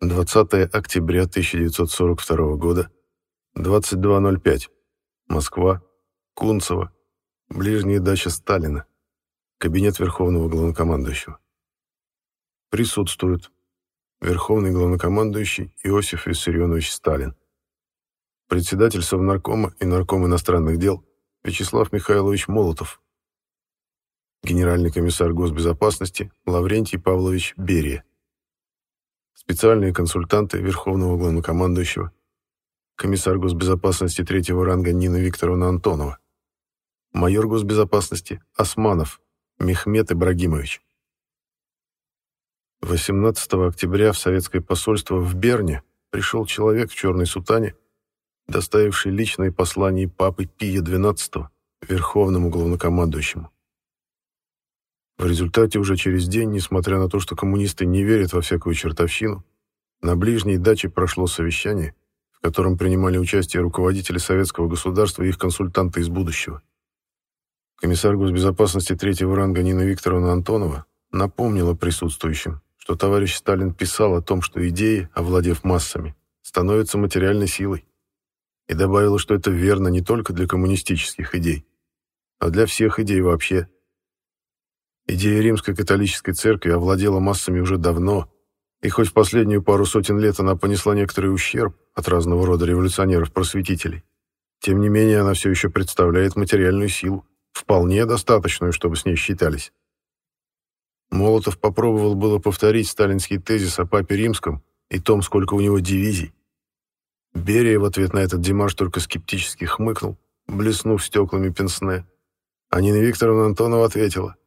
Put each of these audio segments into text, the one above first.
20 октября 1942 года, 22.05. Москва, Кунцево, ближняя дача Сталина, кабинет Верховного Главнокомандующего. Присутствуют Верховный Главнокомандующий Иосиф Виссарионович Сталин, председатель Совнаркома и Нарком иностранных дел Вячеслав Михайлович Молотов, генеральный комиссар госбезопасности Лаврентий Павлович Берия, специальные консультанты Верховного Главнокомандующего, комиссар госбезопасности третьего ранга Нина Викторовна Антонова, майор госбезопасности Османов Мехмед Ибрагимович. 18 октября в советское посольство в Берне пришел человек в черной сутане, доставивший личное послание папы Пия XII верховному главнокомандующему. В результате уже через день, несмотря на то, что коммунисты не верят во всякую чертовщину, на ближней даче прошло совещание, в котором принимали участие руководители советского государства и их консультанты из будущего. Комиссар госбезопасности третьего ранга Нина Викторовна Антонова напомнила присутствующим, что товарищ Сталин писал о том, что идеи, овладев массами, становятся материальной силой, и добавила, что это верно не только для коммунистических идей, а для всех идей вообще – Идея римской католической церкви овладела массами уже давно, и хоть в последнюю пару сотен лет она понесла некоторый ущерб от разного рода революционеров-просветителей, тем не менее она все еще представляет материальную силу, вполне достаточную, чтобы с ней считались. Молотов попробовал было повторить сталинский тезис о папе римском и том, сколько у него дивизий. Берия в ответ на этот демарш только скептически хмыкнул, блеснув стеклами пенсне. А Нина Викторовна Антонова ответила —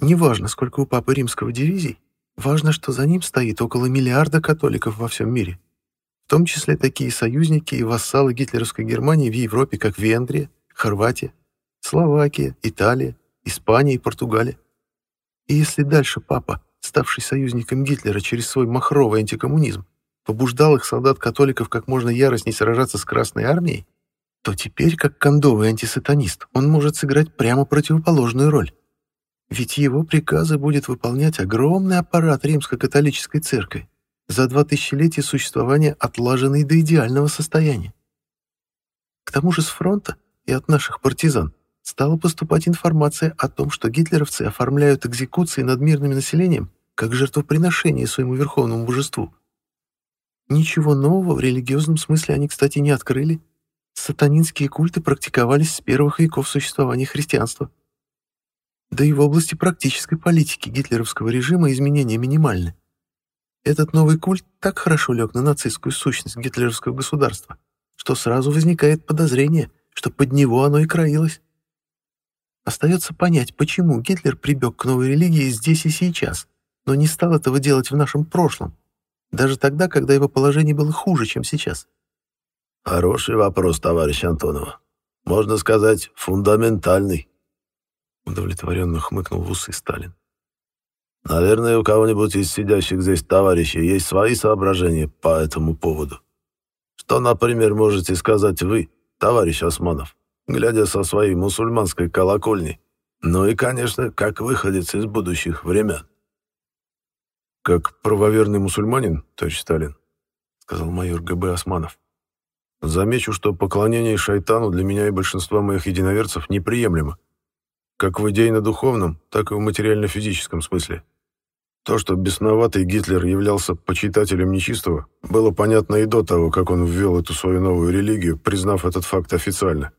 Неважно, сколько у Папы Римского дивизий, важно, что за ним стоит около миллиарда католиков во всем мире, в том числе такие союзники и вассалы гитлеровской Германии в Европе, как Венгрия, Хорватия, Словакия, Италия, Испания и Португалия. И если дальше Папа, ставший союзником Гитлера через свой махровый антикоммунизм, побуждал их солдат-католиков как можно яростней сражаться с Красной Армией, то теперь, как кондовый антисатанист, он может сыграть прямо противоположную роль. Ведь его приказы будет выполнять огромный аппарат римско-католической церкви, за два тысячелетия существования отлаженный до идеального состояния. К тому же с фронта и от наших партизан стала поступать информация о том, что гитлеровцы оформляют экзекуции над мирным населением как жертвоприношение своему верховному божеству. Ничего нового в религиозном смысле они, кстати, не открыли. Сатанинские культы практиковались с первых веков существования христианства. Да и в области практической политики гитлеровского режима изменения минимальны. Этот новый культ так хорошо лег на нацистскую сущность гитлеровского государства, что сразу возникает подозрение, что под него оно и краилось. Остается понять, почему Гитлер прибег к новой религии здесь и сейчас, но не стал этого делать в нашем прошлом, даже тогда, когда его положение было хуже, чем сейчас. Хороший вопрос, товарищ Антонова. Можно сказать, фундаментальный. Удовлетворенно хмыкнул в усы Сталин. Наверное, у кого-нибудь из сидящих здесь товарищей есть свои соображения по этому поводу. Что, например, можете сказать вы, товарищ Османов, глядя со своей мусульманской колокольни? Ну и, конечно, как выходец из будущих времен. «Как правоверный мусульманин, товарищ Сталин», — сказал майор ГБ Османов, «замечу, что поклонение шайтану для меня и большинства моих единоверцев неприемлемо как в идейно-духовном, так и в материально-физическом смысле. То, что бесноватый Гитлер являлся почитателем нечистого, было понятно и до того, как он ввел эту свою новую религию, признав этот факт официально.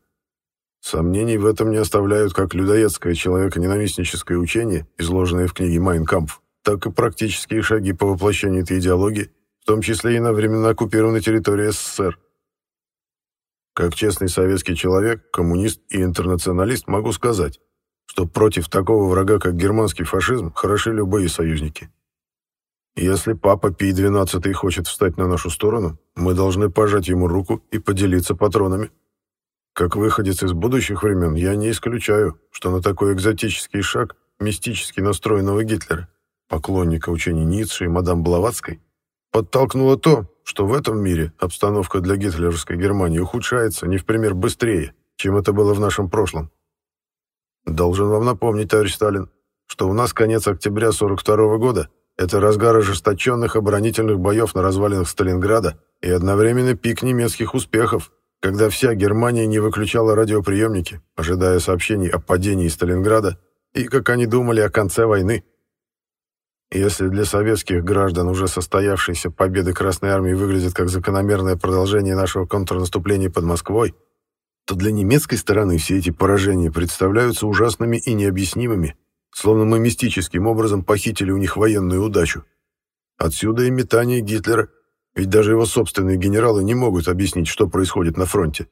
Сомнений в этом не оставляют как людоедское человеконенавистническое учение, изложенное в книге «Майн Кампф», так и практические шаги по воплощению этой идеологии, в том числе и на временно оккупированной территории СССР. Как честный советский человек, коммунист и интернационалист могу сказать, что против такого врага, как германский фашизм, хороши любые союзники. Если папа Пий XII хочет встать на нашу сторону, мы должны пожать ему руку и поделиться патронами. Как выходец из будущих времен, я не исключаю, что на такой экзотический шаг мистически настроенного Гитлера, поклонника учений Ницше и мадам Блаватской, подтолкнуло то, что в этом мире обстановка для гитлеровской Германии ухудшается не в пример быстрее, чем это было в нашем прошлом. Должен вам напомнить, товарищ Сталин, что у нас конец октября 42 -го года, это разгар ожесточенных оборонительных боев на развалинах Сталинграда и одновременно пик немецких успехов, когда вся Германия не выключала радиоприемники, ожидая сообщений о падении Сталинграда и, как они думали, о конце войны. Если для советских граждан уже состоявшиеся победы Красной Армии выглядят как закономерное продолжение нашего контрнаступления под Москвой, то для немецкой стороны все эти поражения представляются ужасными и необъяснимыми, словно мы мистическим образом похитили у них военную удачу. Отсюда и метание Гитлера, ведь даже его собственные генералы не могут объяснить, что происходит на фронте.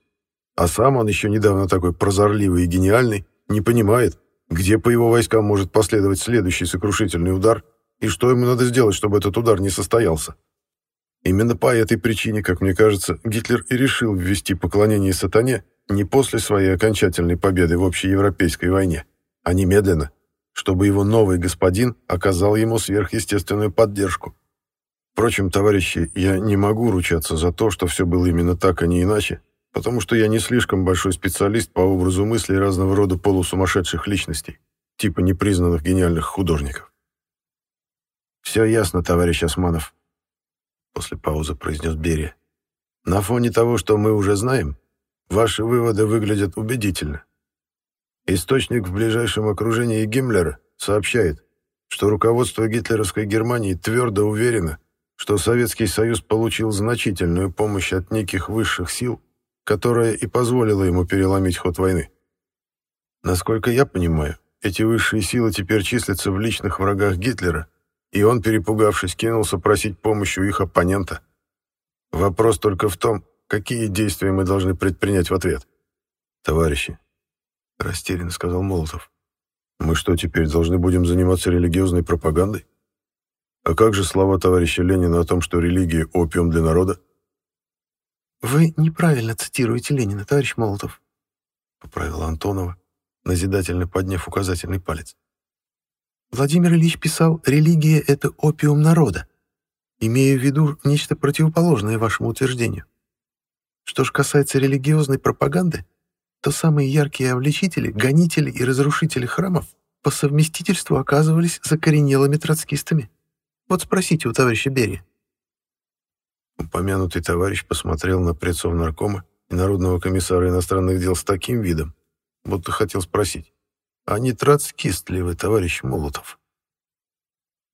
А сам он еще недавно такой прозорливый и гениальный, не понимает, где по его войскам может последовать следующий сокрушительный удар и что ему надо сделать, чтобы этот удар не состоялся. Именно по этой причине, как мне кажется, Гитлер и решил ввести поклонение сатане не после своей окончательной победы в общеевропейской войне, а немедленно, чтобы его новый господин оказал ему сверхъестественную поддержку. Впрочем, товарищи, я не могу ручаться за то, что все было именно так, а не иначе, потому что я не слишком большой специалист по образу мыслей разного рода полусумасшедших личностей, типа непризнанных гениальных художников. «Все ясно, товарищ Османов», — после паузы произнес Берия. «На фоне того, что мы уже знаем, Ваши выводы выглядят убедительно. Источник в ближайшем окружении Гиммлера сообщает, что руководство гитлеровской Германии твердо уверено, что Советский Союз получил значительную помощь от неких высших сил, которая и позволила ему переломить ход войны. Насколько я понимаю, эти высшие силы теперь числятся в личных врагах Гитлера, и он, перепугавшись, кинулся просить помощи у их оппонента. Вопрос только в том, Какие действия мы должны предпринять в ответ? Товарищи, растерянно сказал Молотов. Мы что, теперь должны будем заниматься религиозной пропагандой? А как же слова товарища Ленина о том, что религия — опиум для народа? «Вы неправильно цитируете Ленина, товарищ Молотов», — поправила Антонова, назидательно подняв указательный палец. Владимир Ильич писал «религия — это опиум народа», имея в виду нечто противоположное вашему утверждению. Что ж касается религиозной пропаганды, то самые яркие обличители, гонители и разрушители храмов по совместительству оказывались закоренелыми троцкистами. Вот спросите у товарища Берия. Упомянутый товарищ посмотрел на предсов наркома и Народного комиссара иностранных дел с таким видом, будто хотел спросить, а не троцкист ли вы, товарищ Молотов?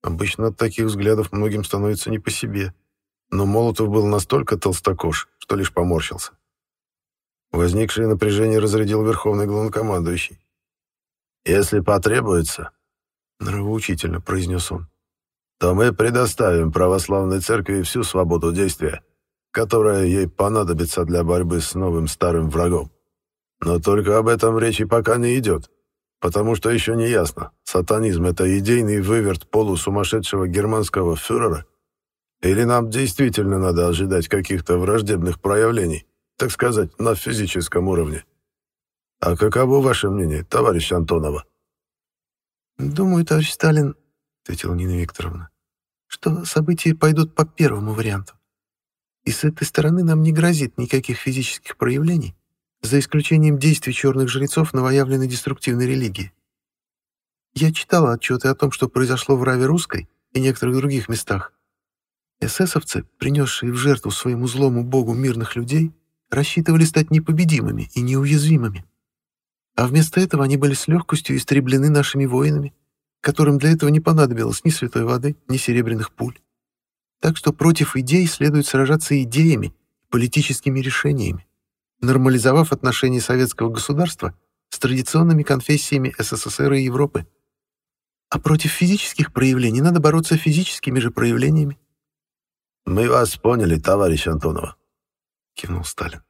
Обычно от таких взглядов многим становится не по себе, но Молотов был настолько толстокож, что лишь поморщился. Возникшее напряжение разрядил верховный главнокомандующий. «Если потребуется», — нравоучительно произнес он, «то мы предоставим православной церкви всю свободу действия, которая ей понадобится для борьбы с новым старым врагом. Но только об этом речи пока не идет, потому что еще не ясно, сатанизм — это идейный выверт полусумасшедшего германского фюрера или нам действительно надо ожидать каких-то враждебных проявлений, так сказать, на физическом уровне? А каково ваше мнение, товарищ Антонова? Думаю, товарищ Сталин, ответила Нина Викторовна, что события пойдут по первому варианту. И с этой стороны нам не грозит никаких физических проявлений, за исключением действий черных жрецов новоявленной деструктивной религии. Я читала отчеты о том, что произошло в Раве Русской и некоторых других местах, Эсэсовцы, принесшие в жертву своему злому богу мирных людей, рассчитывали стать непобедимыми и неуязвимыми. А вместо этого они были с легкостью истреблены нашими воинами, которым для этого не понадобилось ни святой воды, ни серебряных пуль. Так что против идей следует сражаться идеями, политическими решениями, нормализовав отношения советского государства с традиционными конфессиями СССР и Европы. А против физических проявлений надо бороться физическими же проявлениями. «Мы вас поняли, товарищ Антонова», — кивнул Сталин.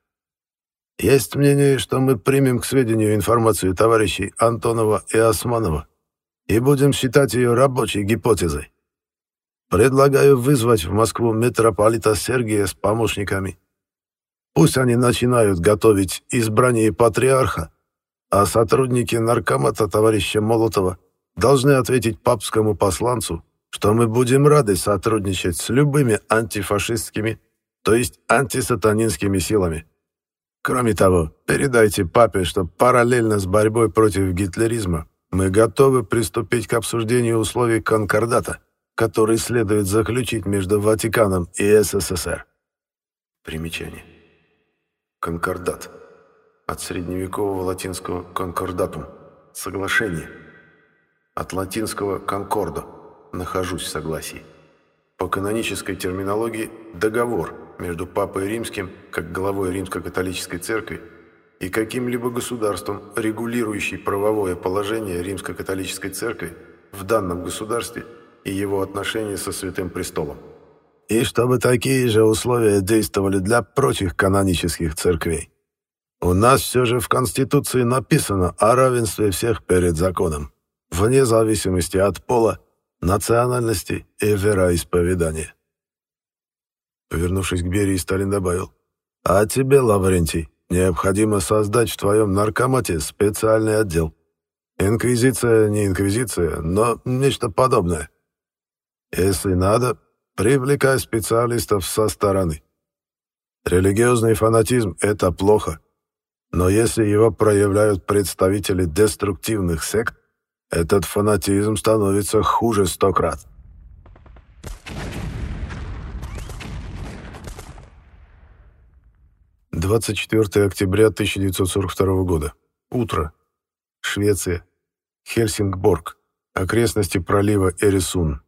«Есть мнение, что мы примем к сведению информацию товарищей Антонова и Османова и будем считать ее рабочей гипотезой. Предлагаю вызвать в Москву митрополита Сергия с помощниками. Пусть они начинают готовить избрание патриарха, а сотрудники наркомата товарища Молотова должны ответить папскому посланцу, что мы будем рады сотрудничать с любыми антифашистскими, то есть антисатанинскими силами. Кроме того, передайте папе, что параллельно с борьбой против гитлеризма мы готовы приступить к обсуждению условий конкордата, который следует заключить между Ватиканом и СССР. Примечание. Конкордат. От средневекового латинского «конкордатум» — соглашение. От латинского «конкордо» — нахожусь в согласии. По канонической терминологии «договор» между Папой Римским, как главой Римско-католической церкви, и каким-либо государством, регулирующий правовое положение Римско-католической церкви в данном государстве и его отношения со Святым Престолом. И чтобы такие же условия действовали для прочих канонических церквей. У нас все же в Конституции написано о равенстве всех перед законом, вне зависимости от пола, национальности и вероисповедания. Повернувшись к Берии, Сталин добавил. «А тебе, Лаврентий, необходимо создать в твоем наркомате специальный отдел. Инквизиция не инквизиция, но нечто подобное. Если надо, привлекай специалистов со стороны. Религиозный фанатизм — это плохо. Но если его проявляют представители деструктивных сект, этот фанатизм становится хуже сто крат. 24 октября 1942 года. Утро. Швеция. Хельсингборг. Окрестности пролива Эрисун.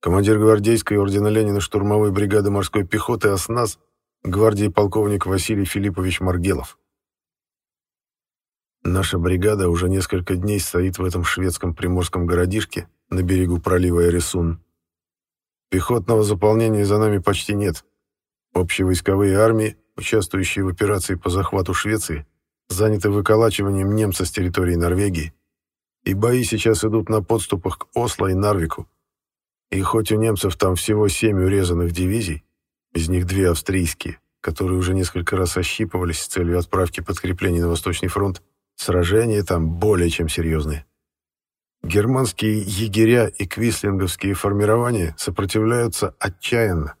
Командир гвардейской ордена Ленина штурмовой бригады морской пехоты «Оснас» гвардии полковник Василий Филиппович Маргелов. Наша бригада уже несколько дней стоит в этом шведском приморском городишке на берегу пролива Эрисун. Пехотного заполнения за нами почти нет. Общевойсковые армии участвующие в операции по захвату Швеции, заняты выколачиванием немца с территории Норвегии, и бои сейчас идут на подступах к Осло и Нарвику. И хоть у немцев там всего семь урезанных дивизий, из них две австрийские, которые уже несколько раз ощипывались с целью отправки подкреплений на Восточный фронт, сражения там более чем серьезные. Германские егеря и квислинговские формирования сопротивляются отчаянно,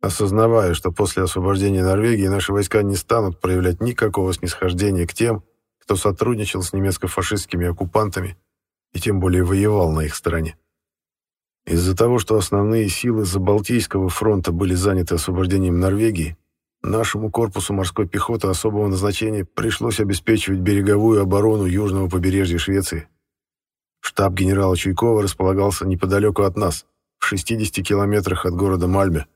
осознавая, что после освобождения Норвегии наши войска не станут проявлять никакого снисхождения к тем, кто сотрудничал с немецко-фашистскими оккупантами и тем более воевал на их стороне. Из-за того, что основные силы Забалтийского фронта были заняты освобождением Норвегии, нашему корпусу морской пехоты особого назначения пришлось обеспечивать береговую оборону южного побережья Швеции. Штаб генерала Чуйкова располагался неподалеку от нас, в 60 километрах от города Мальме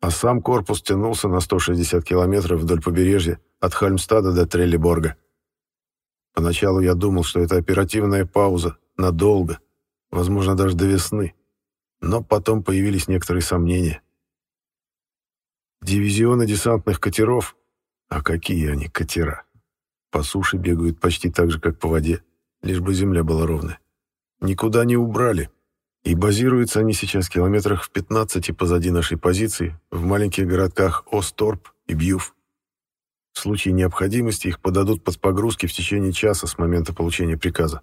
а сам корпус тянулся на 160 километров вдоль побережья от Хальмстада до Треллиборга. Поначалу я думал, что это оперативная пауза, надолго, возможно, даже до весны, но потом появились некоторые сомнения. Дивизионы десантных катеров, а какие они катера, по суше бегают почти так же, как по воде, лишь бы земля была ровная, никуда не убрали, и базируются они сейчас в километрах в 15 позади нашей позиции, в маленьких городках Осторп и Бьюф. В случае необходимости их подадут под погрузки в течение часа с момента получения приказа.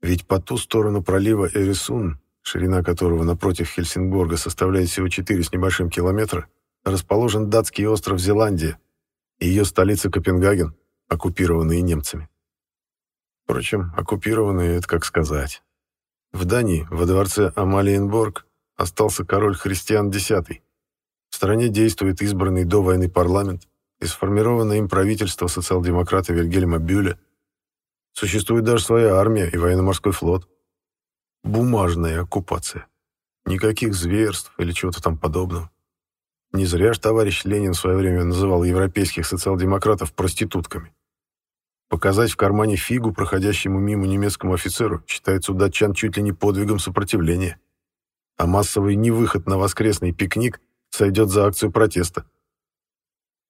Ведь по ту сторону пролива Эрисун, ширина которого напротив Хельсингборга составляет всего 4 с небольшим километра, расположен датский остров Зеландия и ее столица Копенгаген, оккупированные немцами. Впрочем, оккупированные — это как сказать. В Дании, во дворце Амалиенборг, остался король Христиан X. В стране действует избранный до войны парламент и сформированное им правительство социал-демократа Вильгельма Бюля. Существует даже своя армия и военно-морской флот. Бумажная оккупация. Никаких зверств или чего-то там подобного. Не зря ж товарищ Ленин в свое время называл европейских социал-демократов проститутками. Показать в кармане фигу проходящему мимо немецкому офицеру считается у датчан чуть ли не подвигом сопротивления. А массовый невыход на воскресный пикник сойдет за акцию протеста.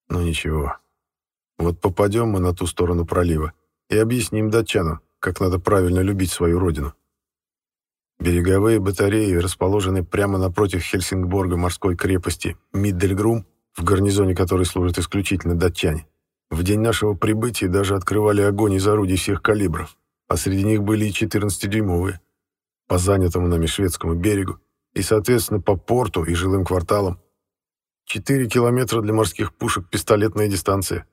Но ничего. Вот попадем мы на ту сторону пролива и объясним датчанам, как надо правильно любить свою родину. Береговые батареи расположены прямо напротив Хельсингборга морской крепости Миддельгрум, в гарнизоне которой служат исключительно датчане. В день нашего прибытия даже открывали огонь из орудий всех калибров, а среди них были и 14-дюймовые. По занятому нами шведскому берегу и, соответственно, по порту и жилым кварталам. Четыре километра для морских пушек — пистолетная дистанция.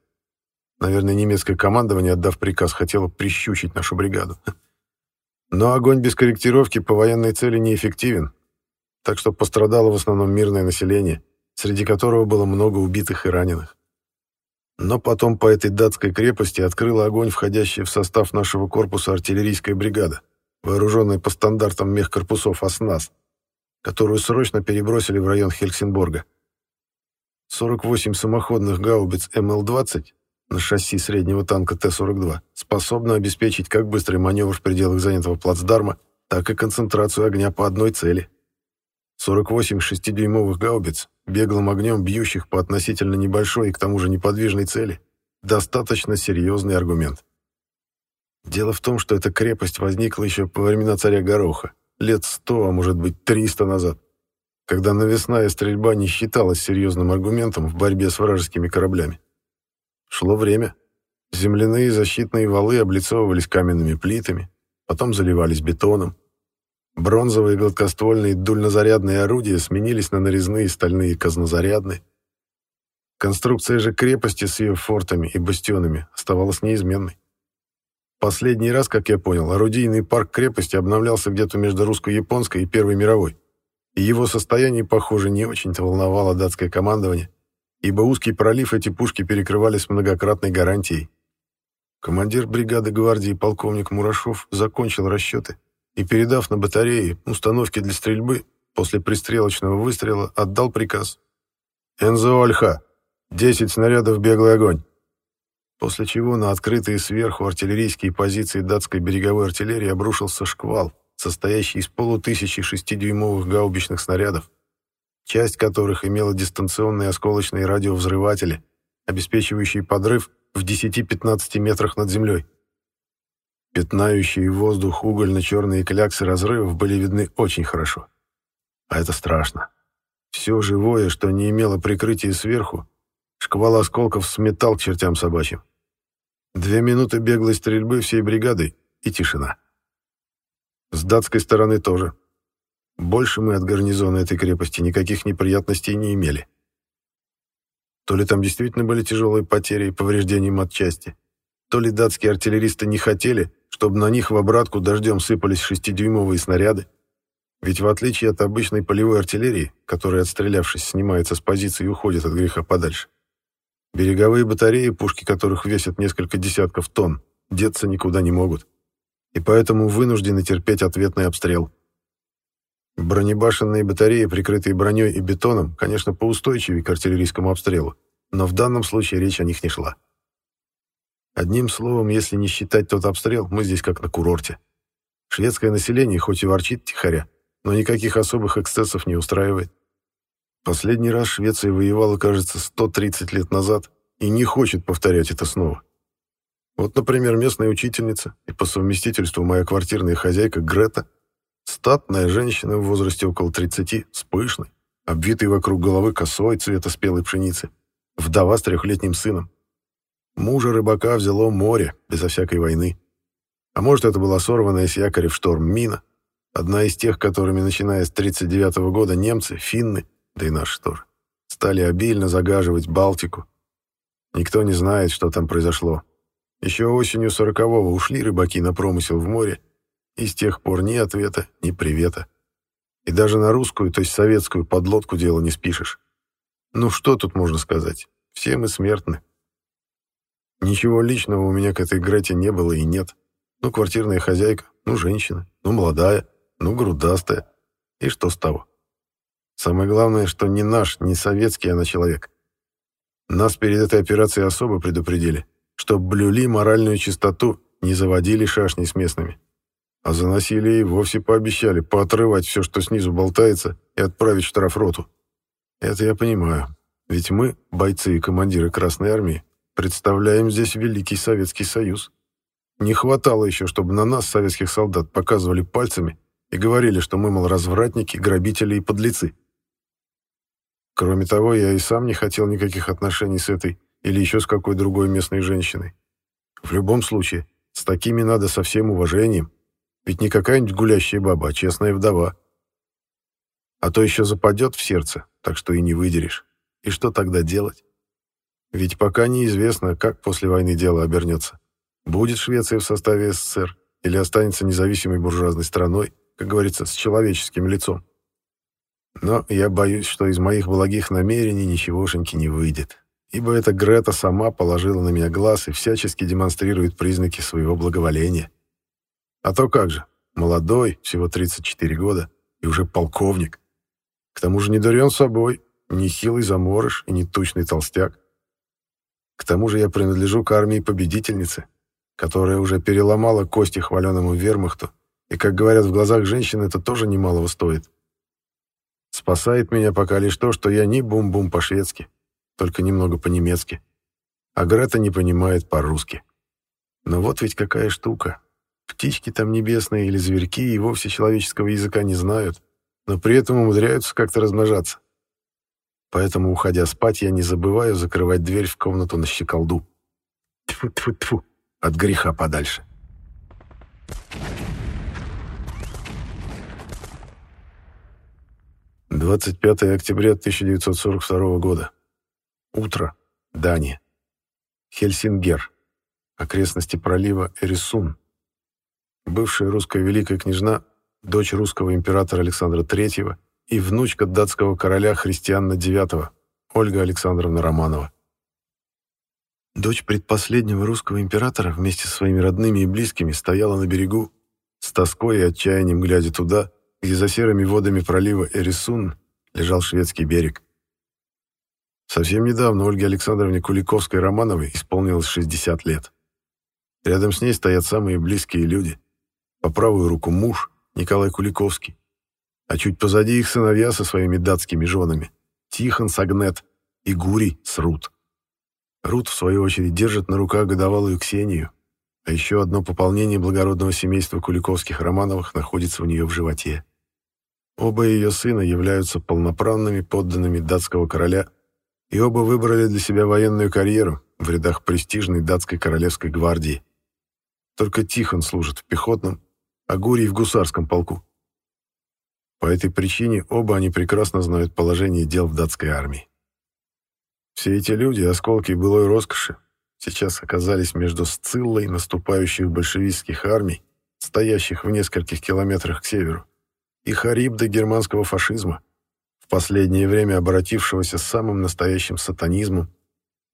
Наверное, немецкое командование, отдав приказ, хотело прищучить нашу бригаду. Но огонь без корректировки по военной цели неэффективен, так что пострадало в основном мирное население, среди которого было много убитых и раненых. Но потом по этой датской крепости открыла огонь входящая в состав нашего корпуса артиллерийская бригада, вооруженная по стандартам мехкорпусов ОСНАС, которую срочно перебросили в район Хельсинборга. 48 самоходных гаубиц МЛ-20 на шасси среднего танка Т-42 способны обеспечить как быстрый маневр в пределах занятого плацдарма, так и концентрацию огня по одной цели. 48 шестидюймовых гаубиц, беглым огнем бьющих по относительно небольшой и к тому же неподвижной цели, достаточно серьезный аргумент. Дело в том, что эта крепость возникла еще по времена царя Гороха, лет сто, а может быть триста назад, когда навесная стрельба не считалась серьезным аргументом в борьбе с вражескими кораблями. Шло время. Земляные защитные валы облицовывались каменными плитами, потом заливались бетоном, Бронзовые гладкоствольные дульнозарядные орудия сменились на нарезные стальные казнозарядные. Конструкция же крепости с ее фортами и бастионами оставалась неизменной. Последний раз, как я понял, орудийный парк крепости обновлялся где-то между русско-японской и Первой мировой, и его состояние, похоже, не очень-то волновало датское командование, ибо узкий пролив эти пушки перекрывали с многократной гарантией. Командир бригады гвардии полковник Мурашов закончил расчеты и, передав на батареи установки для стрельбы, после пристрелочного выстрела отдал приказ. «Энзо Ольха! 10 снарядов беглый огонь!» После чего на открытые сверху артиллерийские позиции датской береговой артиллерии обрушился шквал, состоящий из полутысячи шестидюймовых гаубичных снарядов, часть которых имела дистанционные осколочные радиовзрыватели, обеспечивающие подрыв в 10-15 метрах над землей. Пятнающие воздух угольно-черные кляксы разрывов были видны очень хорошо. А это страшно. Все живое, что не имело прикрытия сверху, шквал осколков сметал к чертям собачьим. Две минуты беглой стрельбы всей бригадой и тишина. С датской стороны тоже. Больше мы от гарнизона этой крепости никаких неприятностей не имели. То ли там действительно были тяжелые потери и повреждения матчасти, то ли датские артиллеристы не хотели, чтобы на них в обратку дождем сыпались шестидюймовые снаряды. Ведь в отличие от обычной полевой артиллерии, которая, отстрелявшись, снимается с позиции и уходит от греха подальше, береговые батареи, пушки которых весят несколько десятков тонн, деться никуда не могут. И поэтому вынуждены терпеть ответный обстрел. Бронебашенные батареи, прикрытые броней и бетоном, конечно, поустойчивее к артиллерийскому обстрелу, но в данном случае речь о них не шла. Одним словом, если не считать тот обстрел, мы здесь как на курорте. Шведское население хоть и ворчит тихоря, но никаких особых эксцессов не устраивает. Последний раз Швеция воевала, кажется, 130 лет назад и не хочет повторять это снова. Вот, например, местная учительница и по совместительству моя квартирная хозяйка Грета, статная женщина в возрасте около 30, с пышной, обвитой вокруг головы косой цвета спелой пшеницы, вдова с трехлетним сыном. Мужа рыбака взяло море, безо всякой войны. А может, это была сорванная с якоря в шторм мина, одна из тех, которыми, начиная с 1939 -го года, немцы, финны, да и наши тоже, стали обильно загаживать Балтику. Никто не знает, что там произошло. Еще осенью 40-го ушли рыбаки на промысел в море, и с тех пор ни ответа, ни привета. И даже на русскую, то есть советскую, подлодку дело не спишешь. Ну что тут можно сказать? Все мы смертны. Ничего личного у меня к этой Грете не было и нет. Ну, квартирная хозяйка, ну, женщина, ну, молодая, ну, грудастая. И что с того? Самое главное, что не наш, не советский она человек. Нас перед этой операцией особо предупредили, что блюли моральную чистоту, не заводили шашни с местными. А за насилие и вовсе пообещали поотрывать все, что снизу болтается, и отправить в штрафроту. Это я понимаю. Ведь мы, бойцы и командиры Красной Армии, Представляем здесь Великий Советский Союз. Не хватало еще, чтобы на нас, советских солдат, показывали пальцами и говорили, что мы, мол, развратники, грабители и подлецы. Кроме того, я и сам не хотел никаких отношений с этой или еще с какой другой местной женщиной. В любом случае, с такими надо со всем уважением, ведь не какая-нибудь гулящая баба, а честная вдова. А то еще западет в сердце, так что и не выдерешь. И что тогда делать? Ведь пока неизвестно, как после войны дело обернется. Будет Швеция в составе СССР или останется независимой буржуазной страной, как говорится, с человеческим лицом. Но я боюсь, что из моих благих намерений ничегошеньки не выйдет, ибо эта Грета сама положила на меня глаз и всячески демонстрирует признаки своего благоволения. А то как же, молодой, всего 34 года, и уже полковник. К тому же не дурен собой, не хилый заморыш и не тучный толстяк. К тому же я принадлежу к армии победительницы, которая уже переломала кости хваленому вермахту, и, как говорят в глазах женщин, это тоже немалого стоит. Спасает меня пока лишь то, что я не бум-бум по-шведски, только немного по-немецки. А Грета не понимает по-русски. Но вот ведь какая штука. Птички там небесные или зверьки и вовсе человеческого языка не знают, но при этом умудряются как-то размножаться. Поэтому, уходя спать, я не забываю закрывать дверь в комнату на щеколду. Тьфу-тьфу-тьфу, от греха подальше. Двадцать пятое октября 1942 года. Утро. Дания. Хельсингер. Окрестности пролива Эрисун. Бывшая русская великая княжна, дочь русского императора Александра III и внучка датского короля Христиана IX, Ольга Александровна Романова. Дочь предпоследнего русского императора вместе со своими родными и близкими стояла на берегу, с тоской и отчаянием глядя туда, где за серыми водами пролива Эрисун лежал шведский берег. Совсем недавно Ольге Александровне Куликовской-Романовой исполнилось 60 лет. Рядом с ней стоят самые близкие люди. По правую руку муж, Николай Куликовский, а чуть позади их сыновья со своими датскими женами, Тихон с Агнет и Гурий с Рут. Рут, в свою очередь, держит на руках годовалую Ксению, а еще одно пополнение благородного семейства Куликовских-Романовых находится у нее в животе. Оба ее сына являются полноправными подданными датского короля, и оба выбрали для себя военную карьеру в рядах престижной датской королевской гвардии. Только Тихон служит в пехотном, а Гурий в гусарском полку. По этой причине оба они прекрасно знают положение дел в датской армии. Все эти люди, осколки былой роскоши, сейчас оказались между Сциллой наступающих большевистских армий, стоящих в нескольких километрах к северу, и Харибда германского фашизма, в последнее время обратившегося самым настоящим сатанизмом,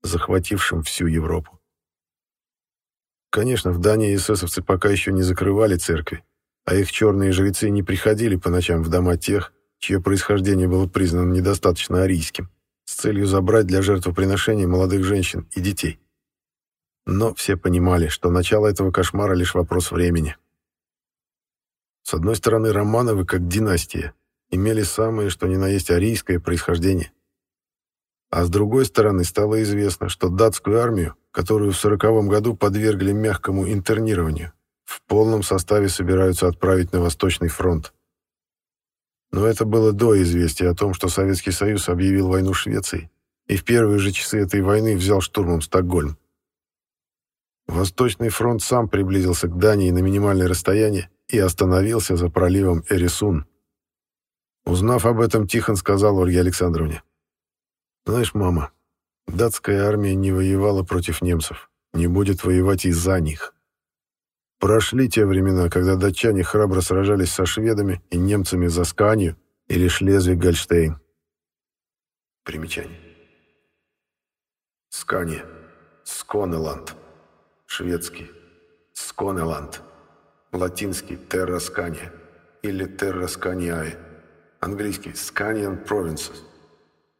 захватившим всю Европу. Конечно, в Дании эсэсовцы пока еще не закрывали церкви, а их черные жрецы не приходили по ночам в дома тех, чье происхождение было признано недостаточно арийским, с целью забрать для жертвоприношений молодых женщин и детей. Но все понимали, что начало этого кошмара лишь вопрос времени. С одной стороны, Романовы, как династия, имели самое, что ни на есть арийское происхождение. А с другой стороны, стало известно, что датскую армию, которую в сороковом году подвергли мягкому интернированию, в полном составе собираются отправить на Восточный фронт. Но это было до известия о том, что Советский Союз объявил войну Швеции и в первые же часы этой войны взял штурмом Стокгольм. Восточный фронт сам приблизился к Дании на минимальное расстояние и остановился за проливом Эрисун. Узнав об этом, Тихон сказал Ольге Александровне. «Знаешь, мама, датская армия не воевала против немцев, не будет воевать и за них. Прошли те времена, когда датчане храбро сражались со шведами и немцами за Сканию или Шлезвиг-Гольштейн. Примечание. Скания. Сконеланд. Шведский. Сконеланд. Латинский Терра Скания или Терра Сканиае. Английский Scanian Provinces.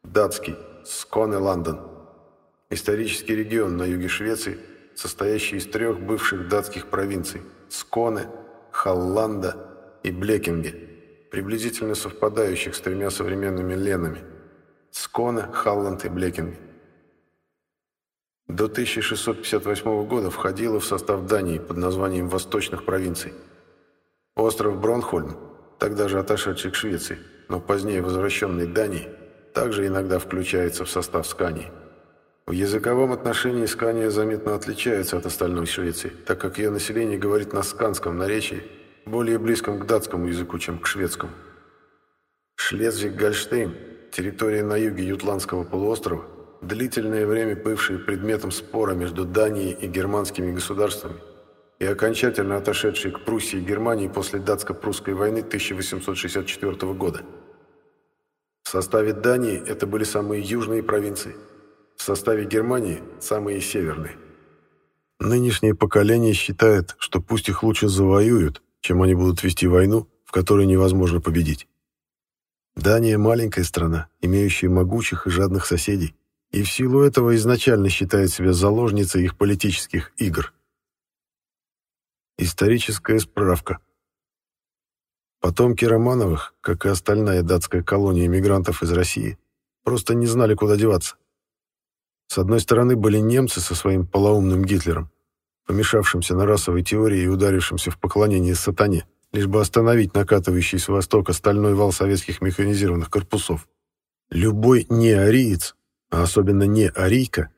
Датский Сконеланден. Исторический регион на юге Швеции – состоящий из трех бывших датских провинций – Сконе, Халланда и Блекинге, приблизительно совпадающих с тремя современными Ленами – Сконе, Халланд и Блекинге. До 1658 года входила в состав Дании под названием Восточных провинций. Остров Бронхольм, тогда же отошедший к Швеции, но позднее возвращенный Дании, также иногда включается в состав Скании. В языковом отношении Скания заметно отличается от остальной Швеции, так как ее население говорит на сканском наречии, более близком к датскому языку, чем к шведскому. Шлезвиг-Гольштейн, территория на юге Ютландского полуострова, длительное время бывшая предметом спора между Данией и германскими государствами и окончательно отошедшей к Пруссии и Германии после датско-прусской войны 1864 года. В составе Дании это были самые южные провинции. В составе Германии – самые северные. Нынешнее поколение считает, что пусть их лучше завоюют, чем они будут вести войну, в которой невозможно победить. Дания – маленькая страна, имеющая могучих и жадных соседей, и в силу этого изначально считает себя заложницей их политических игр. Историческая справка. Потомки Романовых, как и остальная датская колония иммигрантов из России, просто не знали, куда деваться. С одной стороны были немцы со своим полоумным Гитлером, помешавшимся на расовой теории и ударившимся в поклонение сатане, лишь бы остановить накатывающий с востока стальной вал советских механизированных корпусов. Любой неариец, а особенно не арийка,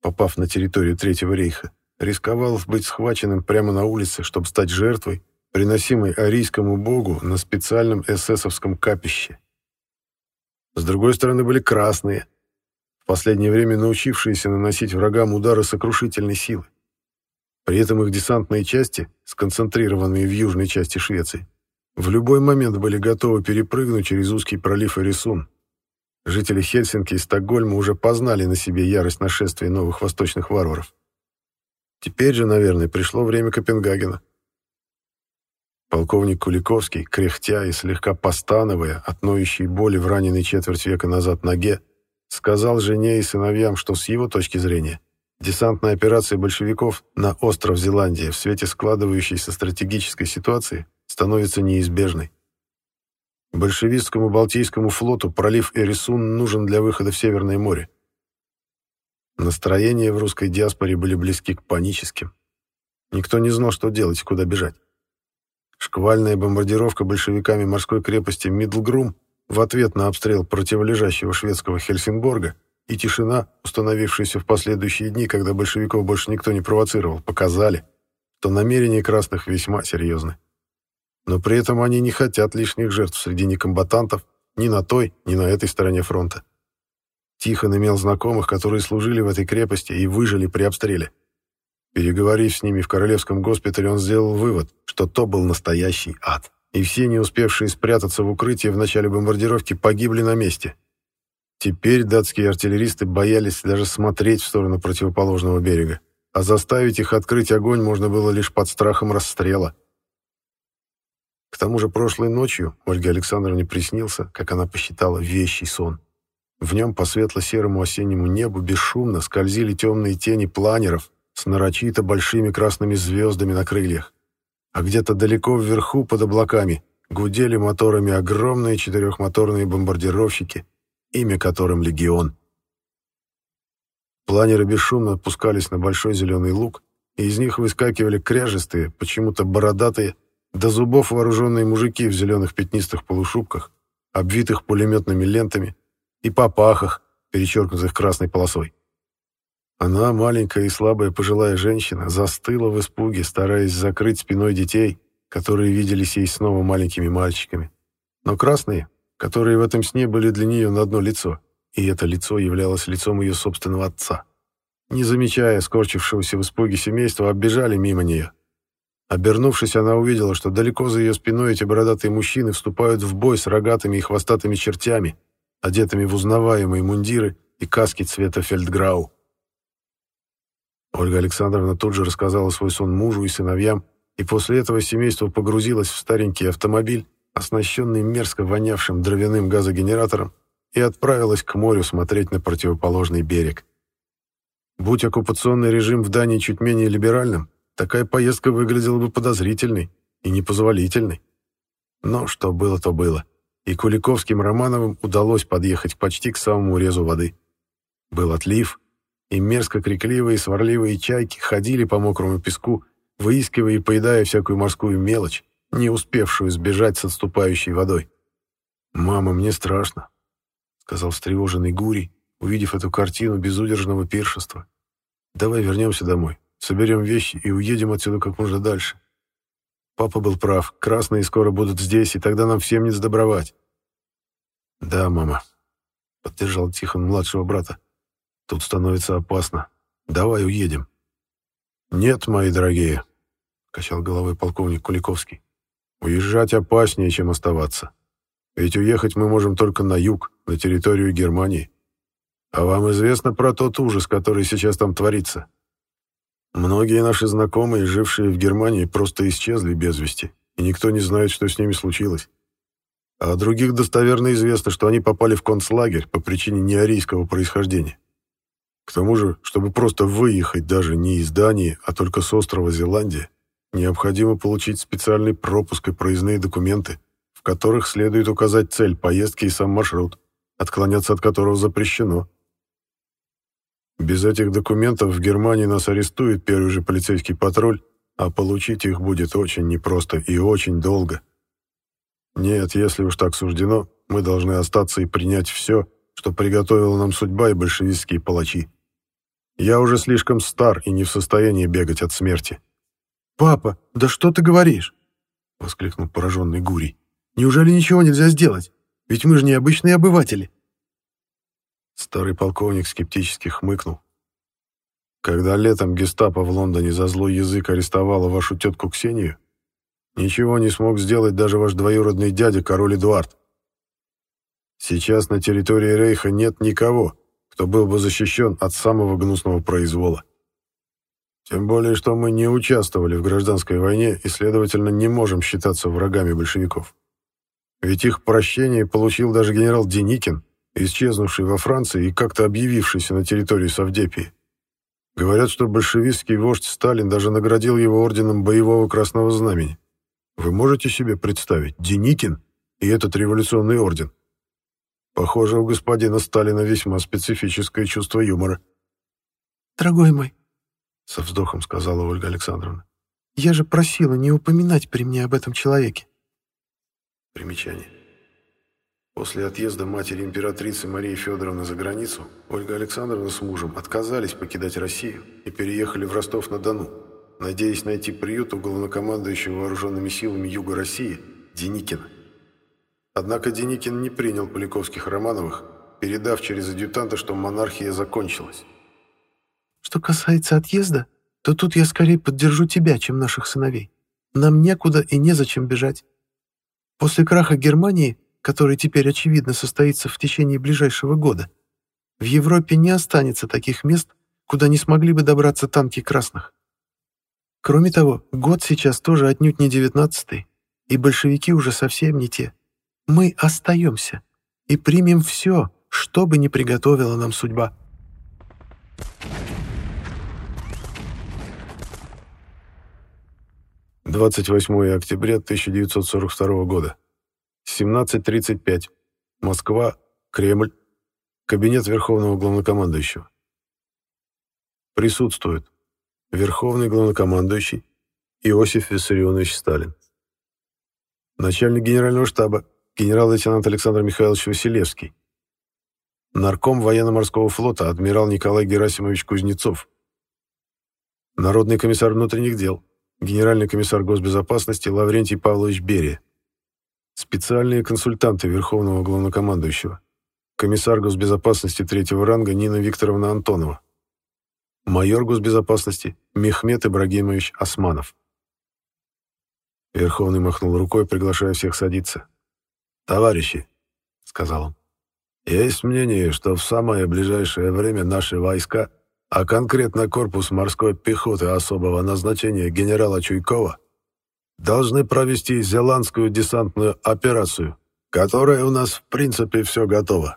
попав на территорию Третьего рейха, рисковал быть схваченным прямо на улице, чтобы стать жертвой, приносимой арийскому богу на специальном эсэсовском капище. С другой стороны были красные, последнее время научившиеся наносить врагам удары сокрушительной силы. При этом их десантные части, сконцентрированные в южной части Швеции, в любой момент были готовы перепрыгнуть через узкий пролив Эрисун. Жители Хельсинки и Стокгольма уже познали на себе ярость нашествия новых восточных варваров. Теперь же, наверное, пришло время Копенгагена. Полковник Куликовский, кряхтя и слегка постановая от ноющей боли в раненой четверть века назад ноге, сказал жене и сыновьям, что с его точки зрения десантная операция большевиков на остров Зеландия в свете складывающейся стратегической ситуации становится неизбежной. Большевистскому Балтийскому флоту пролив Эрисун нужен для выхода в Северное море. Настроения в русской диаспоре были близки к паническим. Никто не знал, что делать и куда бежать. Шквальная бомбардировка большевиками морской крепости Мидлгрум в ответ на обстрел противолежащего шведского Хельсингборга и тишина, установившаяся в последующие дни, когда большевиков больше никто не провоцировал, показали, что намерения красных весьма серьезны. Но при этом они не хотят лишних жертв среди некомбатантов ни на той, ни на этой стороне фронта. Тихон имел знакомых, которые служили в этой крепости и выжили при обстреле. Переговорив с ними в Королевском госпитале, он сделал вывод, что то был настоящий ад. И все, не успевшие спрятаться в укрытии в начале бомбардировки, погибли на месте. Теперь датские артиллеристы боялись даже смотреть в сторону противоположного берега, а заставить их открыть огонь можно было лишь под страхом расстрела. К тому же прошлой ночью Ольге Александровне приснился, как она посчитала, вещий сон. В нем по светло-серому осеннему небу бесшумно скользили темные тени планеров с нарочито большими красными звездами на крыльях. А где-то далеко вверху под облаками гудели моторами огромные четырехмоторные бомбардировщики, имя которым «Легион». Планеры бесшумно опускались на большой зеленый луг, и из них выскакивали кряжестые, почему-то бородатые, до зубов вооруженные мужики в зеленых пятнистых полушубках, обвитых пулеметными лентами, и попахах, перечеркнутых красной полосой. Она, маленькая и слабая пожилая женщина, застыла в испуге, стараясь закрыть спиной детей, которые виделись ей снова маленькими мальчиками. Но красные, которые в этом сне были для нее на одно лицо, и это лицо являлось лицом ее собственного отца. Не замечая скорчившегося в испуге семейства, оббежали мимо нее. Обернувшись, она увидела, что далеко за ее спиной эти бородатые мужчины вступают в бой с рогатыми и хвостатыми чертями, одетыми в узнаваемые мундиры и каски цвета фельдграу. Ольга Александровна тут же рассказала свой сон мужу и сыновьям, и после этого семейство погрузилось в старенький автомобиль, оснащенный мерзко вонявшим дровяным газогенератором, и отправилось к морю смотреть на противоположный берег. Будь оккупационный режим в Дании чуть менее либеральным, такая поездка выглядела бы подозрительной и непозволительной. Но что было, то было и Куликовским Романовым удалось подъехать почти к самому резу воды. Был отлив, и мерзко крикливые сварливые чайки ходили по мокрому песку, выискивая и поедая всякую морскую мелочь, не успевшую сбежать с отступающей водой. «Мама, мне страшно», — сказал встревоженный Гурий, увидев эту картину безудержного пиршества. «Давай вернемся домой, соберем вещи и уедем отсюда как можно дальше. Папа был прав, красные скоро будут здесь, и тогда нам всем не сдобровать. «Да, мама», — поддержал Тихон младшего брата. «Тут становится опасно. Давай уедем». «Нет, мои дорогие», — качал головой полковник Куликовский. «Уезжать опаснее, чем оставаться. Ведь уехать мы можем только на юг, на территорию Германии. А вам известно про тот ужас, который сейчас там творится? Многие наши знакомые, жившие в Германии, просто исчезли без вести, и никто не знает, что с ними случилось. А о других достоверно известно, что они попали в концлагерь по причине неарийского происхождения. К тому же, чтобы просто выехать даже не из Дании, а только с острова Зеландия, необходимо получить специальный пропуск и проездные документы, в которых следует указать цель поездки и сам маршрут, отклоняться от которого запрещено. Без этих документов в Германии нас арестует первый же полицейский патруль, а получить их будет очень непросто и очень долго. Нет, если уж так суждено, мы должны остаться и принять все, что приготовила нам судьба и большевистские палачи. Я уже слишком стар и не в состоянии бегать от смерти. «Папа, да что ты говоришь?» — воскликнул пораженный Гурий. «Неужели ничего нельзя сделать? Ведь мы же не обычные обыватели». Старый полковник скептически хмыкнул. Когда летом гестапо в Лондоне за злой язык арестовало вашу тетку Ксению, ничего не смог сделать даже ваш двоюродный дядя, король Эдуард. Сейчас на территории Рейха нет никого, кто был бы защищен от самого гнусного произвола. Тем более, что мы не участвовали в гражданской войне и, следовательно, не можем считаться врагами большевиков. Ведь их прощение получил даже генерал Деникин, исчезнувший во Франции и как-то объявившийся на территории Савдепии. Говорят, что большевистский вождь Сталин даже наградил его орденом боевого красного знамени. Вы можете себе представить, Деникин и этот революционный орден? Похоже, у господина Сталина весьма специфическое чувство юмора. «Дорогой мой», — со вздохом сказала Ольга Александровна, «я же просила не упоминать при мне об этом человеке». Примечание. После отъезда матери императрицы Марии Федоровны за границу, Ольга Александровна с мужем отказались покидать Россию и переехали в Ростов-на-Дону, надеясь найти приют у главнокомандующего вооруженными силами Юга России Деникина. Однако Деникин не принял Поляковских-Романовых, передав через адъютанта, что монархия закончилась. «Что касается отъезда, то тут я скорее поддержу тебя, чем наших сыновей. Нам некуда и незачем бежать. После краха Германии который теперь, очевидно, состоится в течение ближайшего года, в Европе не останется таких мест, куда не смогли бы добраться танки красных. Кроме того, год сейчас тоже отнюдь не девятнадцатый, и большевики уже совсем не те. Мы остаемся и примем все, что бы ни приготовила нам судьба. Двадцать восьмое октября 1942 года. 17.35. Москва, Кремль, кабинет Верховного Главнокомандующего. Присутствует Верховный Главнокомандующий Иосиф Виссарионович Сталин. Начальник Генерального штаба генерал-лейтенант Александр Михайлович Василевский. Нарком военно-морского флота адмирал Николай Герасимович Кузнецов. Народный комиссар внутренних дел, генеральный комиссар госбезопасности Лаврентий Павлович Берия специальные консультанты Верховного Главнокомандующего, комиссар госбезопасности третьего ранга Нина Викторовна Антонова, майор госбезопасности Мехмед Ибрагимович Османов. Верховный махнул рукой, приглашая всех садиться. «Товарищи», — сказал он, — «есть мнение, что в самое ближайшее время наши войска, а конкретно корпус морской пехоты особого назначения генерала Чуйкова, должны провести зеландскую десантную операцию, которая у нас в принципе все готово.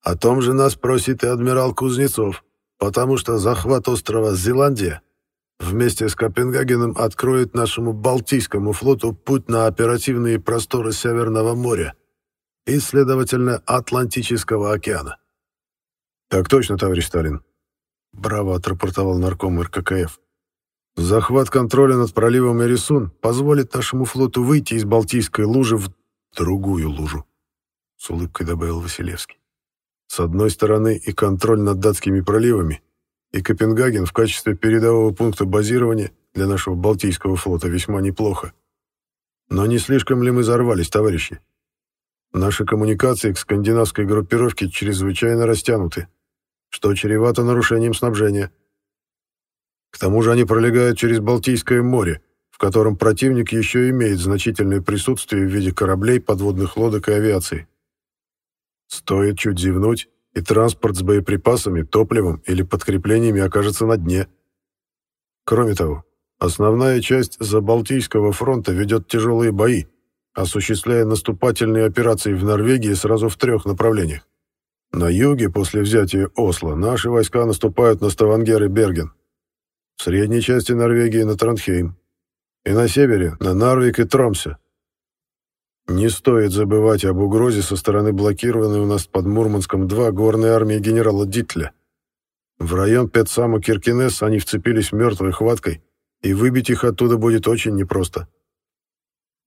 О том же нас просит и адмирал Кузнецов, потому что захват острова Зеландия вместе с Копенгагеном откроет нашему Балтийскому флоту путь на оперативные просторы Северного моря и, следовательно, Атлантического океана. «Так точно, товарищ Сталин», — браво отрапортовал нарком РККФ. Захват контроля над проливом Эрисун позволит нашему флоту выйти из Балтийской лужи в другую лужу, с улыбкой добавил Василевский. С одной стороны и контроль над датскими проливами, и Копенгаген в качестве передового пункта базирования для нашего Балтийского флота весьма неплохо. Но не слишком ли мы взорвались, товарищи? Наши коммуникации к скандинавской группировке чрезвычайно растянуты, что чревато нарушением снабжения. К тому же они пролегают через Балтийское море, в котором противник еще имеет значительное присутствие в виде кораблей, подводных лодок и авиации. Стоит чуть зевнуть, и транспорт с боеприпасами, топливом или подкреплениями окажется на дне. Кроме того, основная часть Забалтийского фронта ведет тяжелые бои, осуществляя наступательные операции в Норвегии сразу в трех направлениях. На юге, после взятия Осло, наши войска наступают на Ставангер и Берген. В средней части Норвегии на Тронхейм. И на севере на Нарвик и Тромсе. Не стоит забывать об угрозе со стороны блокированной у нас под Мурманском 2 горной армии генерала Дитля. В район Петсама Киркинес они вцепились мертвой хваткой, и выбить их оттуда будет очень непросто.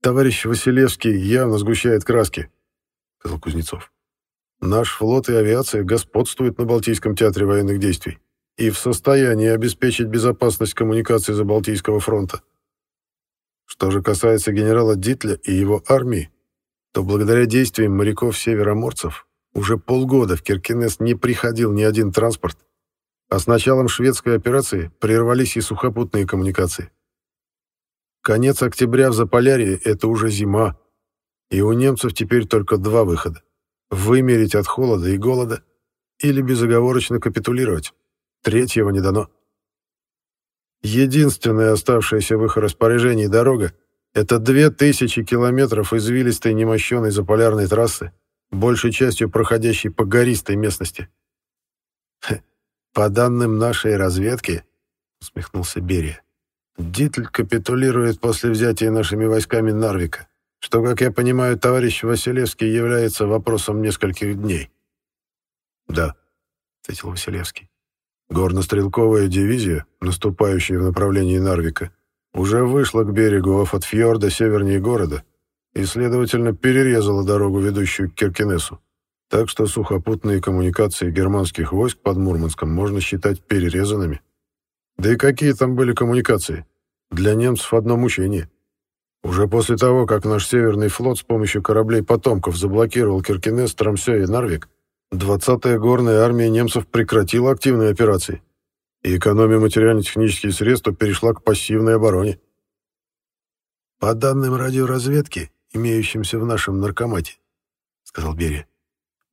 «Товарищ Василевский явно сгущает краски», — сказал Кузнецов. «Наш флот и авиация господствуют на Балтийском театре военных действий и в состоянии обеспечить безопасность коммуникации Забалтийского фронта. Что же касается генерала Дитля и его армии, то благодаря действиям моряков-североморцев уже полгода в Киркинес не приходил ни один транспорт, а с началом шведской операции прервались и сухопутные коммуникации. Конец октября в Заполярье — это уже зима, и у немцев теперь только два выхода — вымереть от холода и голода или безоговорочно капитулировать. Третьего не дано. Единственная оставшаяся в их распоряжении дорога — это две тысячи километров извилистой немощенной заполярной трассы, большей частью проходящей по гористой местности. «По данным нашей разведки», — усмехнулся Берия, «Дитль капитулирует после взятия нашими войсками Нарвика, что, как я понимаю, товарищ Василевский является вопросом нескольких дней». «Да», — ответил Василевский. Горнострелковая дивизия, наступающая в направлении Нарвика, уже вышла к берегу Офатфьорда севернее города и, следовательно, перерезала дорогу, ведущую к Киркинесу. Так что сухопутные коммуникации германских войск под Мурманском можно считать перерезанными. Да и какие там были коммуникации? Для немцев одно мучение. Уже после того, как наш Северный флот с помощью кораблей потомков заблокировал Киркинес, Трамсё и Нарвик, 20-я горная армия немцев прекратила активные операции, и экономия материально-технических средств перешла к пассивной обороне. «По данным радиоразведки, имеющимся в нашем наркомате», — сказал Берия,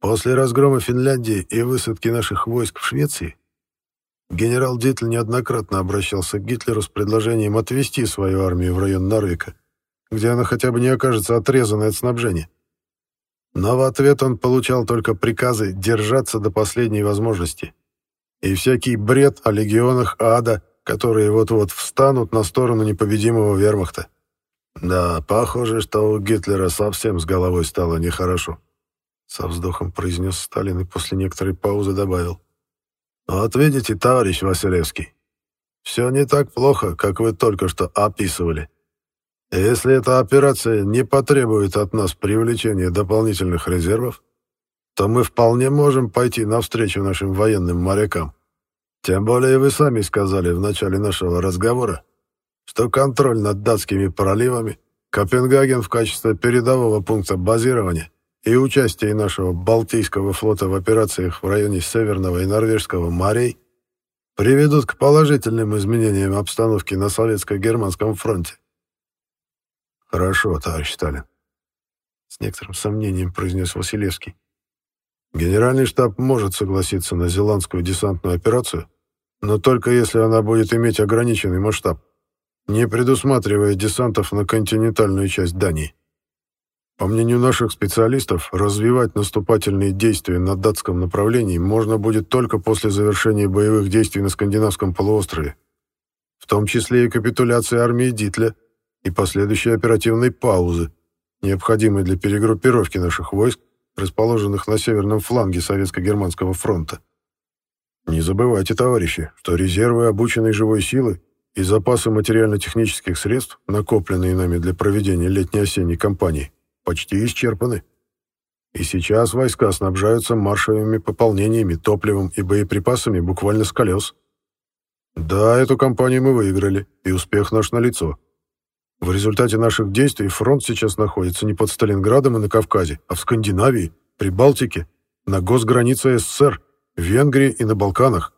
«после разгрома Финляндии и высадки наших войск в Швеции, генерал Дитль неоднократно обращался к Гитлеру с предложением отвести свою армию в район Нарвика, где она хотя бы не окажется отрезанной от снабжения. Но в ответ он получал только приказы держаться до последней возможности. И всякий бред о легионах ада, которые вот-вот встанут на сторону непобедимого вермахта. Да, похоже, что у Гитлера совсем с головой стало нехорошо. Со вздохом произнес Сталин и после некоторой паузы добавил. «Вот видите, товарищ Василевский, все не так плохо, как вы только что описывали. Если эта операция не потребует от нас привлечения дополнительных резервов, то мы вполне можем пойти навстречу нашим военным морякам. Тем более вы сами сказали в начале нашего разговора, что контроль над датскими проливами, Копенгаген в качестве передового пункта базирования и участие нашего Балтийского флота в операциях в районе Северного и Норвежского морей приведут к положительным изменениям обстановки на Советско-Германском фронте. «Хорошо, товарищ Сталин», — с некоторым сомнением произнес Василевский. «Генеральный штаб может согласиться на зеландскую десантную операцию, но только если она будет иметь ограниченный масштаб, не предусматривая десантов на континентальную часть Дании. По мнению наших специалистов, развивать наступательные действия на датском направлении можно будет только после завершения боевых действий на Скандинавском полуострове, в том числе и капитуляции армии Дитля — и последующей оперативной паузы, необходимой для перегруппировки наших войск, расположенных на северном фланге Советско-Германского фронта. Не забывайте, товарищи, что резервы обученной живой силы и запасы материально-технических средств, накопленные нами для проведения летней-осенней кампании, почти исчерпаны. И сейчас войска снабжаются маршевыми пополнениями, топливом и боеприпасами буквально с колес. Да, эту кампанию мы выиграли, и успех наш налицо. В результате наших действий фронт сейчас находится не под Сталинградом и на Кавказе, а в Скандинавии, Прибалтике, на госгранице СССР, Венгрии и на Балканах.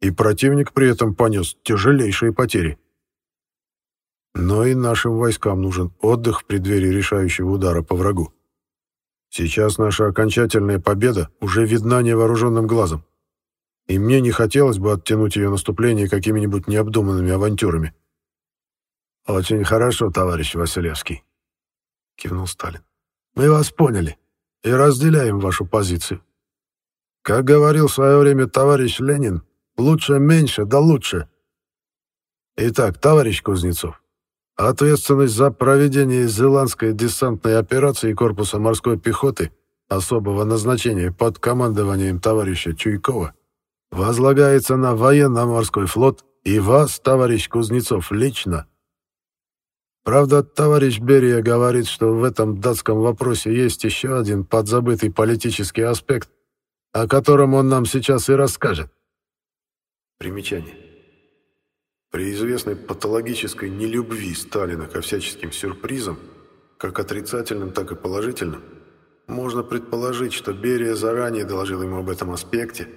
И противник при этом понес тяжелейшие потери. Но и нашим войскам нужен отдых в преддверии решающего удара по врагу. Сейчас наша окончательная победа уже видна невооруженным глазом. И мне не хотелось бы оттянуть ее наступление какими-нибудь необдуманными авантюрами. «Очень хорошо, товарищ Василевский», — кивнул Сталин. «Мы вас поняли и разделяем вашу позицию. Как говорил в свое время товарищ Ленин, лучше меньше, да лучше. Итак, товарищ Кузнецов, ответственность за проведение зеландской десантной операции корпуса морской пехоты особого назначения под командованием товарища Чуйкова возлагается на военно-морской флот и вас, товарищ Кузнецов, лично. Правда, товарищ Берия говорит, что в этом датском вопросе есть еще один подзабытый политический аспект, о котором он нам сейчас и расскажет. Примечание. При известной патологической нелюбви Сталина ко всяческим сюрпризам, как отрицательным, так и положительным, можно предположить, что Берия заранее доложил ему об этом аспекте,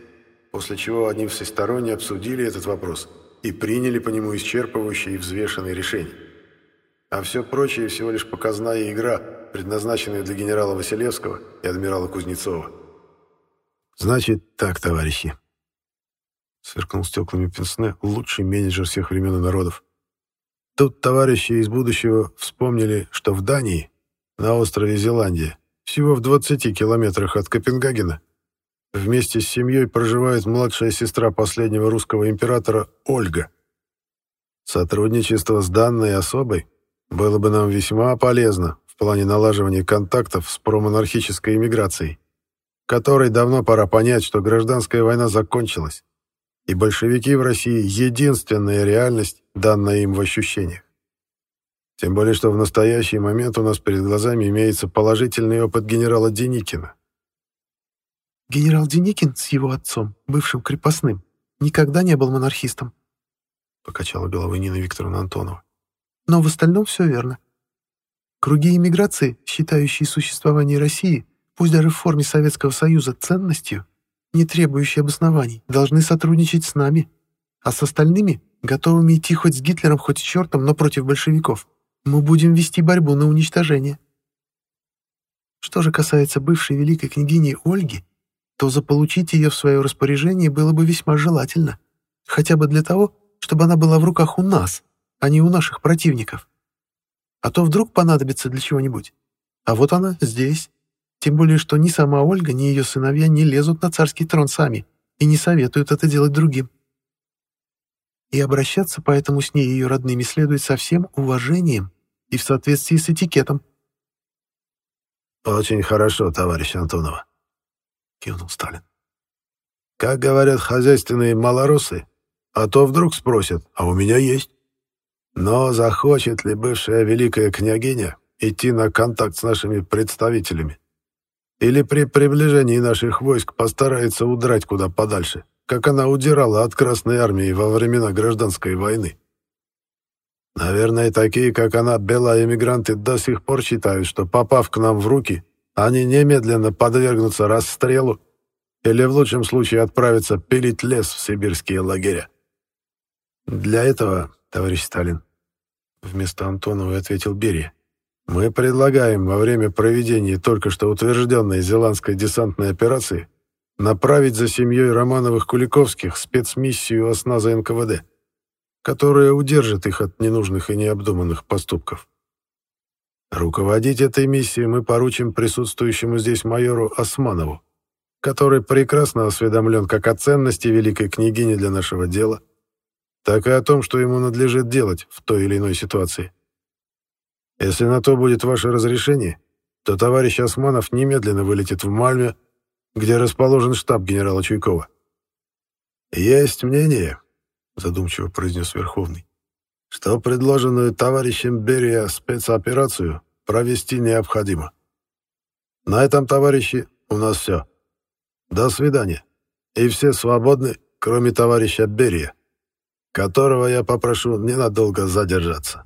после чего они всесторонне обсудили этот вопрос и приняли по нему исчерпывающие и взвешенные решения. А все прочее всего лишь показная игра, предназначенная для генерала Василевского и адмирала Кузнецова. «Значит так, товарищи», — сверкнул стеклами Пенсне, лучший менеджер всех времен и народов. «Тут товарищи из будущего вспомнили, что в Дании, на острове Зеландия, всего в 20 километрах от Копенгагена, вместе с семьей проживает младшая сестра последнего русского императора Ольга. Сотрудничество с данной особой было бы нам весьма полезно в плане налаживания контактов с промонархической эмиграцией, которой давно пора понять, что гражданская война закончилась, и большевики в России — единственная реальность, данная им в ощущениях. Тем более, что в настоящий момент у нас перед глазами имеется положительный опыт генерала Деникина. Генерал Деникин с его отцом, бывшим крепостным, никогда не был монархистом, покачала головой Нина Викторовна Антонова. Но в остальном все верно. Круги иммиграции, считающие существование России, пусть даже в форме Советского Союза, ценностью, не требующие обоснований, должны сотрудничать с нами, а с остальными, готовыми идти хоть с Гитлером, хоть с чертом, но против большевиков, мы будем вести борьбу на уничтожение. Что же касается бывшей великой княгини Ольги, то заполучить ее в свое распоряжение было бы весьма желательно, хотя бы для того, чтобы она была в руках у нас, а не у наших противников. А то вдруг понадобится для чего-нибудь. А вот она здесь. Тем более, что ни сама Ольга, ни ее сыновья не лезут на царский трон сами и не советуют это делать другим. И обращаться поэтому с ней и ее родными следует со всем уважением и в соответствии с этикетом. «Очень хорошо, товарищ Антонова», — кивнул Сталин. «Как говорят хозяйственные малоросы, а то вдруг спросят, а у меня есть». Но захочет ли бывшая великая княгиня идти на контакт с нашими представителями? Или при приближении наших войск постарается удрать куда подальше, как она удирала от Красной Армии во времена Гражданской войны? Наверное, такие, как она, белые эмигранты, до сих пор считают, что, попав к нам в руки, они немедленно подвергнутся расстрелу или, в лучшем случае, отправятся пилить лес в сибирские лагеря. Для этого, товарищ Сталин, Вместо Антоновой ответил Берия. «Мы предлагаем во время проведения только что утвержденной зеландской десантной операции направить за семьей Романовых-Куликовских спецмиссию осназа НКВД, которая удержит их от ненужных и необдуманных поступков. Руководить этой миссией мы поручим присутствующему здесь майору Османову, который прекрасно осведомлен как о ценности великой княгини для нашего дела, так и о том, что ему надлежит делать в той или иной ситуации. Если на то будет ваше разрешение, то товарищ Османов немедленно вылетит в Мальме, где расположен штаб генерала Чуйкова. «Есть мнение», — задумчиво произнес Верховный, «что предложенную товарищем Берия спецоперацию провести необходимо. На этом, товарищи, у нас все. До свидания. И все свободны, кроме товарища Берия которого я попрошу ненадолго задержаться.